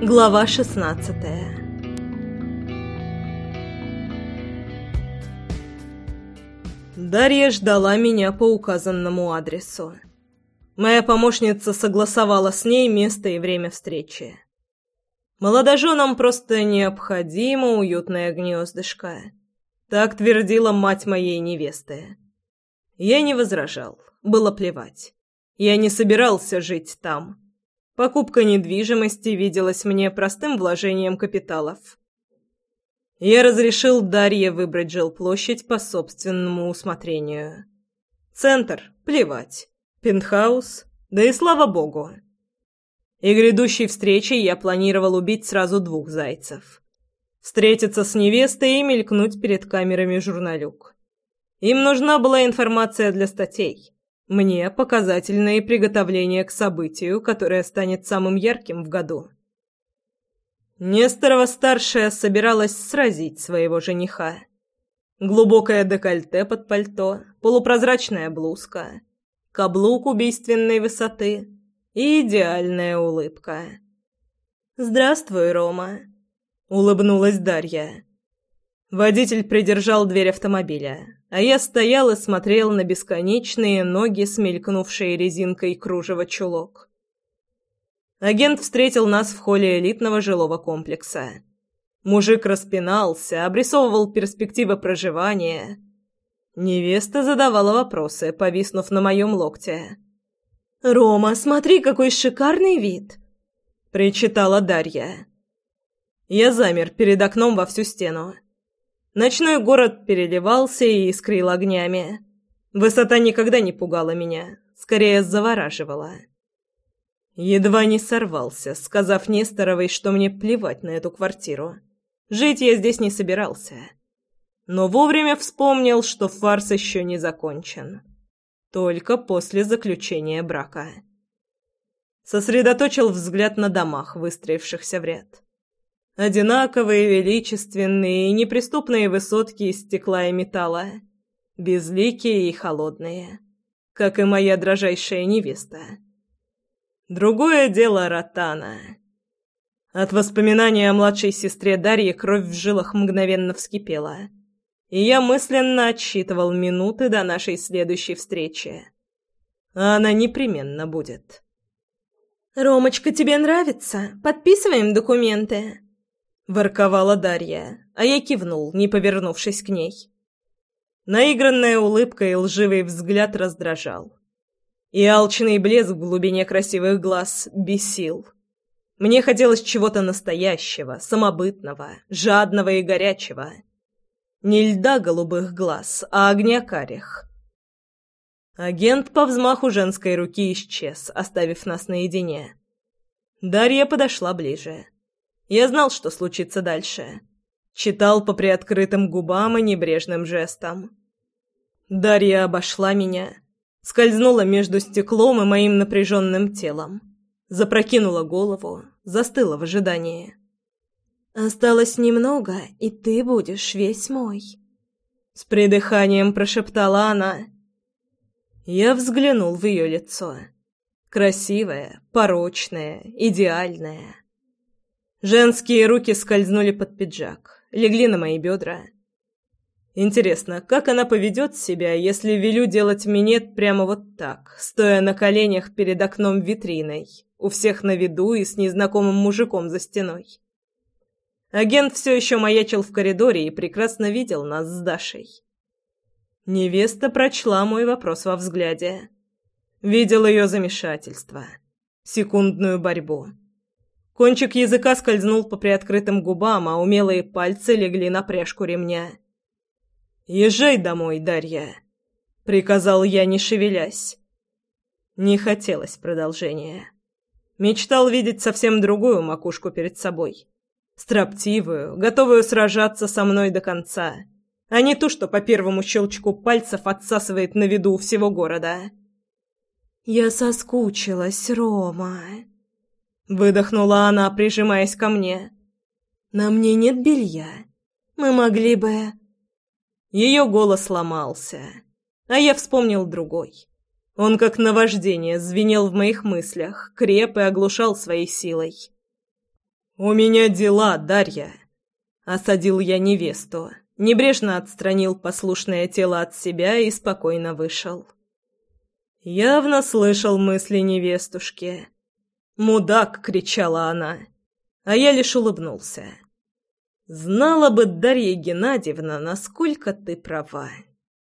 Глава шестнадцатая Дарья ждала меня по указанному адресу. Моя помощница согласовала с ней место и время встречи. Молодоженам просто необходимо уютное гнездышко. Так твердила мать моей невесты. Я не возражал, было плевать. Я не собирался жить там. Покупка недвижимости виделась мне простым вложением капиталов. Я разрешил Дарье выбрать жилплощадь по собственному усмотрению. Центр – плевать. Пентхаус – да и слава богу. И грядущей встречей я планировал убить сразу двух зайцев. Встретиться с невестой и мелькнуть перед камерами журналюк. Им нужна была информация для статей. Мне – показательные приготовления к событию, которое станет самым ярким в году. Несторова-старшая собиралась сразить своего жениха. Глубокое декольте под пальто, полупрозрачная блузка, каблук убийственной высоты и идеальная улыбка. «Здравствуй, Рома», — улыбнулась Дарья. Водитель придержал дверь автомобиля, а я стоял и смотрел на бесконечные ноги, смелькнувшие резинкой кружева чулок. Агент встретил нас в холле элитного жилого комплекса. Мужик распинался, обрисовывал перспективы проживания. Невеста задавала вопросы, повиснув на моем локте. «Рома, смотри, какой шикарный вид!» — причитала Дарья. Я замер перед окном во всю стену. Ночной город переливался и искрил огнями. Высота никогда не пугала меня, скорее завораживала. Едва не сорвался, сказав Несторовой, что мне плевать на эту квартиру. Жить я здесь не собирался. Но вовремя вспомнил, что фарс еще не закончен. Только после заключения брака. Сосредоточил взгляд на домах, выстроившихся в ряд. Одинаковые, величественные и неприступные высотки из стекла и металла. Безликие и холодные. Как и моя дрожайшая невеста. Другое дело Ротана. От воспоминания о младшей сестре Дарье кровь в жилах мгновенно вскипела. И я мысленно отсчитывал минуты до нашей следующей встречи. А она непременно будет. «Ромочка, тебе нравится? Подписываем документы?» Ворковала Дарья, а я кивнул, не повернувшись к ней. Наигранная улыбка и лживый взгляд раздражал. И алчный блеск в глубине красивых глаз бесил. Мне хотелось чего-то настоящего, самобытного, жадного и горячего. Не льда голубых глаз, а огня карих. Агент по взмаху женской руки исчез, оставив нас наедине. Дарья подошла ближе. Я знал, что случится дальше. Читал по приоткрытым губам и небрежным жестам. Дарья обошла меня скользнула между стеклом и моим напряженным телом. Запрокинула голову, застыла в ожидании. «Осталось немного, и ты будешь весь мой», — с придыханием прошептала она. Я взглянул в ее лицо. Красивое, порочное, идеальное. Женские руки скользнули под пиджак, легли на мои бедра — Интересно, как она поведет себя, если велю делать минет прямо вот так, стоя на коленях перед окном витриной, у всех на виду и с незнакомым мужиком за стеной? Агент все еще маячил в коридоре и прекрасно видел нас с Дашей. Невеста прочла мой вопрос во взгляде. Видел ее замешательство, секундную борьбу. Кончик языка скользнул по приоткрытым губам, а умелые пальцы легли на пряжку ремня. «Езжай домой, Дарья», — приказал я, не шевелясь. Не хотелось продолжения. Мечтал видеть совсем другую макушку перед собой. Строптивую, готовую сражаться со мной до конца, а не ту, что по первому щелчку пальцев отсасывает на виду всего города. «Я соскучилась, Рома», — выдохнула она, прижимаясь ко мне. «На мне нет белья. Мы могли бы...» Ее голос ломался, а я вспомнил другой. Он как наваждение звенел в моих мыслях, креп и оглушал своей силой. «У меня дела, Дарья!» Осадил я невесту, небрежно отстранил послушное тело от себя и спокойно вышел. Явно слышал мысли невестушки. «Мудак!» — кричала она, а я лишь улыбнулся. «Знала бы, Дарья Геннадьевна, насколько ты права».